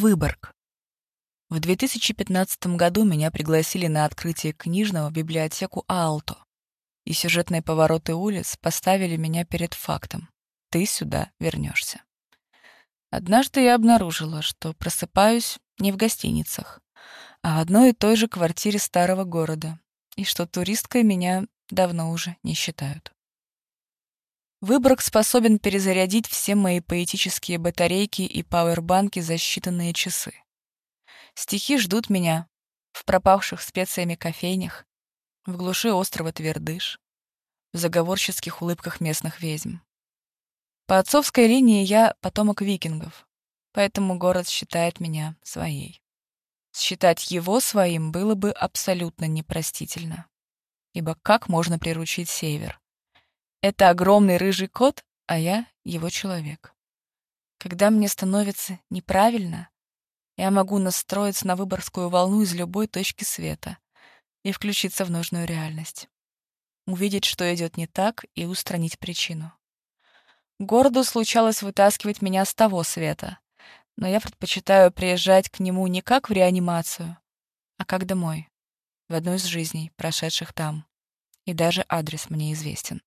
Выборг. В 2015 году меня пригласили на открытие книжного в библиотеку Аалто, и сюжетные повороты улиц поставили меня перед фактом. Ты сюда вернешься. Однажды я обнаружила, что просыпаюсь не в гостиницах, а в одной и той же квартире старого города, и что туристкой меня давно уже не считают. Выборг способен перезарядить все мои поэтические батарейки и пауэрбанки за считанные часы. Стихи ждут меня в пропавших специями кофейнях, в глуши острова Твердыш, в заговорческих улыбках местных ведьм. По отцовской линии я потомок викингов, поэтому город считает меня своей. Считать его своим было бы абсолютно непростительно. Ибо как можно приручить север? Это огромный рыжий кот, а я его человек. Когда мне становится неправильно, я могу настроиться на выборскую волну из любой точки света и включиться в нужную реальность. Увидеть, что идет не так, и устранить причину. Городу случалось вытаскивать меня с того света, но я предпочитаю приезжать к нему не как в реанимацию, а как домой, в одну из жизней, прошедших там. И даже адрес мне известен.